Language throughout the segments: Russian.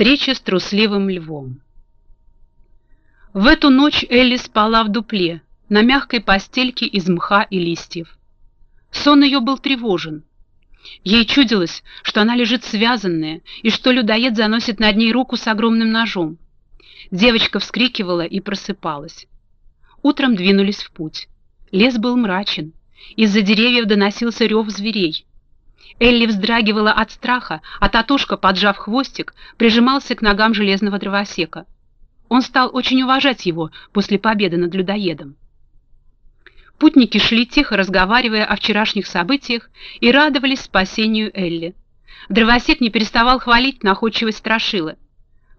Встреча с трусливым львом. В эту ночь Элли спала в дупле, на мягкой постельке из мха и листьев. Сон ее был тревожен. Ей чудилось, что она лежит связанная, и что людоед заносит над ней руку с огромным ножом. Девочка вскрикивала и просыпалась. Утром двинулись в путь. Лес был мрачен. Из-за деревьев доносился рев зверей. Элли вздрагивала от страха, а Татушка, поджав хвостик, прижимался к ногам железного дровосека. Он стал очень уважать его после победы над людоедом. Путники шли тихо, разговаривая о вчерашних событиях, и радовались спасению Элли. Дровосек не переставал хвалить находчивость Страшила.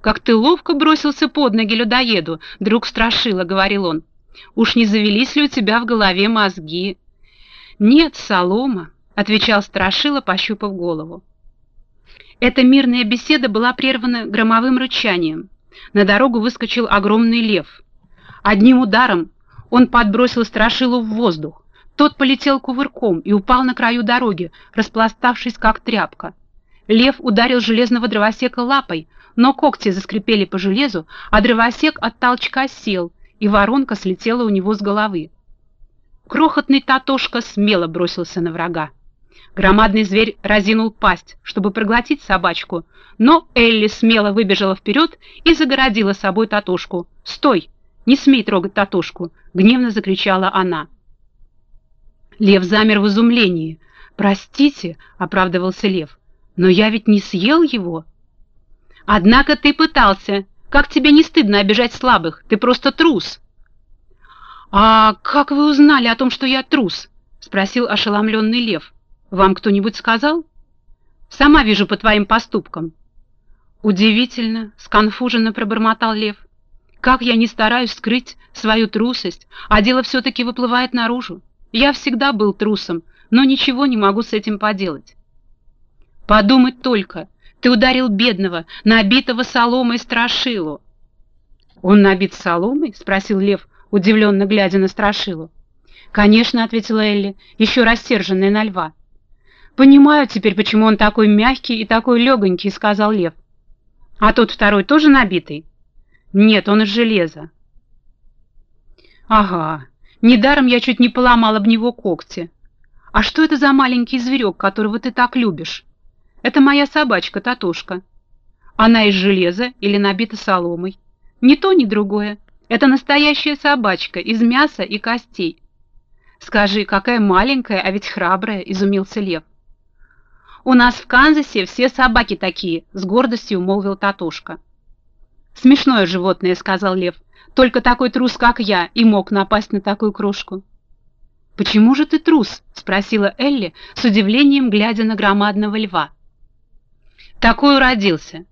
«Как ты ловко бросился под ноги людоеду, друг Страшила», — говорил он. «Уж не завелись ли у тебя в голове мозги?» «Нет, солома», — отвечал Страшила, пощупав голову. Эта мирная беседа была прервана громовым рычанием. На дорогу выскочил огромный лев. Одним ударом он подбросил Страшилу в воздух. Тот полетел кувырком и упал на краю дороги, распластавшись как тряпка. Лев ударил железного дровосека лапой, но когти заскрипели по железу, а дровосек от толчка сел, и воронка слетела у него с головы. Крохотный Татошка смело бросился на врага. Громадный зверь разинул пасть, чтобы проглотить собачку, но Элли смело выбежала вперед и загородила собой Татошку. «Стой! Не смей трогать Татошку!» — гневно закричала она. Лев замер в изумлении. «Простите», — оправдывался Лев, — «но я ведь не съел его». «Однако ты пытался. Как тебе не стыдно обижать слабых? Ты просто трус». «А как вы узнали о том, что я трус?» — спросил ошеломленный Лев. «Вам кто-нибудь сказал?» «Сама вижу по твоим поступкам». «Удивительно», — сконфуженно пробормотал Лев. Как я не стараюсь скрыть свою трусость, а дело все-таки выплывает наружу. Я всегда был трусом, но ничего не могу с этим поделать. Подумать только, ты ударил бедного, набитого соломой страшилу. Он набит соломой? Спросил Лев, удивленно глядя на страшилу. Конечно, ответила Элли, еще рассерженная на льва. Понимаю теперь, почему он такой мягкий и такой легонький, сказал Лев. А тот второй тоже набитый? Нет, он из железа. Ага, недаром я чуть не поломал об него когти. А что это за маленький зверек, которого ты так любишь? Это моя собачка, Татушка. Она из железа или набита соломой. Ни то, ни другое. Это настоящая собачка из мяса и костей. Скажи, какая маленькая, а ведь храбрая, изумился лев. У нас в Канзасе все собаки такие, с гордостью молвил Татушка. «Смешное животное», — сказал лев. «Только такой трус, как я, и мог напасть на такую крошку». «Почему же ты трус?» — спросила Элли с удивлением, глядя на громадного льва. «Такой уродился.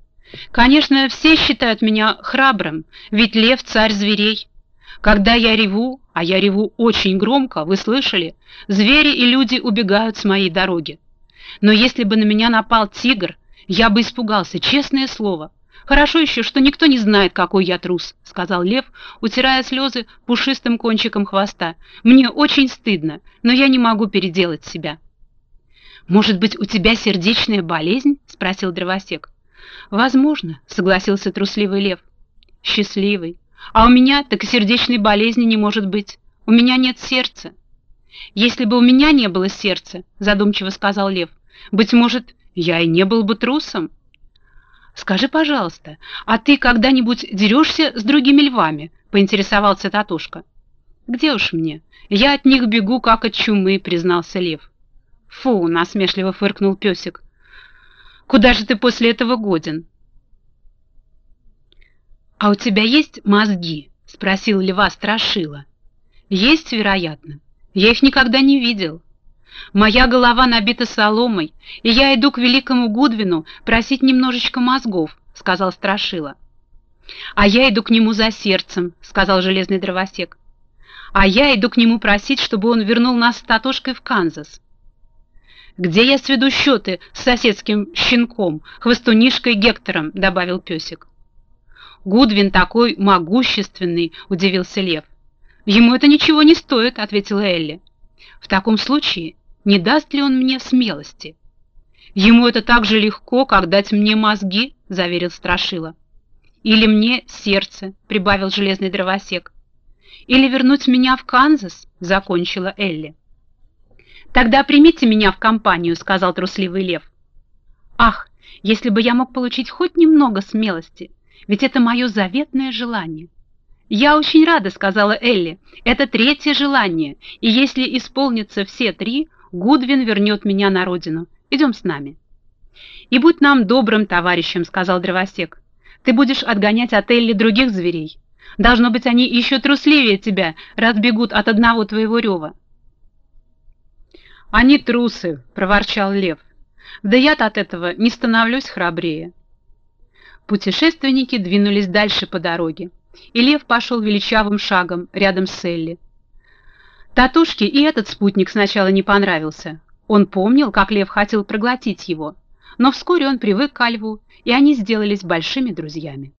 Конечно, все считают меня храбрым, ведь лев — царь зверей. Когда я реву, а я реву очень громко, вы слышали, звери и люди убегают с моей дороги. Но если бы на меня напал тигр, я бы испугался, честное слово». «Хорошо еще, что никто не знает, какой я трус», — сказал Лев, утирая слезы пушистым кончиком хвоста. «Мне очень стыдно, но я не могу переделать себя». «Может быть, у тебя сердечная болезнь?» — спросил дровосек. «Возможно», — согласился трусливый лев. «Счастливый. А у меня так и сердечной болезни не может быть. У меня нет сердца». «Если бы у меня не было сердца», — задумчиво сказал лев, — «быть может, я и не был бы трусом». «Скажи, пожалуйста, а ты когда-нибудь дерешься с другими львами?» — поинтересовался Татушка. «Где уж мне? Я от них бегу, как от чумы», — признался лев. «Фу!» — насмешливо фыркнул песик. «Куда же ты после этого годен?» «А у тебя есть мозги?» — спросил льва Страшила. «Есть, вероятно. Я их никогда не видел. Моя голова набита соломой, и я иду к великому Гудвину просить немножечко мозгов, — сказал Страшила. — А я иду к нему за сердцем, — сказал железный дровосек. — А я иду к нему просить, чтобы он вернул нас с Татошкой в Канзас. — Где я сведу счеты с соседским щенком, хвостунишкой Гектором, — добавил песик. — Гудвин такой могущественный, — удивился лев. — Ему это ничего не стоит, — ответила Элли. — В таком случае не даст ли он мне смелости? Ему это так же легко, как дать мне мозги, — заверил Страшила. «Или мне сердце», — прибавил железный дровосек. «Или вернуть меня в Канзас», — закончила Элли. «Тогда примите меня в компанию», — сказал трусливый лев. «Ах, если бы я мог получить хоть немного смелости, ведь это мое заветное желание». «Я очень рада», — сказала Элли. «Это третье желание, и если исполнится все три, Гудвин вернет меня на родину. Идем с нами». «И будь нам добрым товарищем», — сказал дровосек. «Ты будешь отгонять от Элли других зверей. Должно быть, они еще трусливее тебя, раз бегут от одного твоего рева». «Они трусы», — проворчал лев. «Да я-то от этого не становлюсь храбрее». Путешественники двинулись дальше по дороге, и лев пошел величавым шагом рядом с Элли. Татушке и этот спутник сначала не понравился. Он помнил, как лев хотел проглотить его, но вскоре он привык к льву, и они сделались большими друзьями.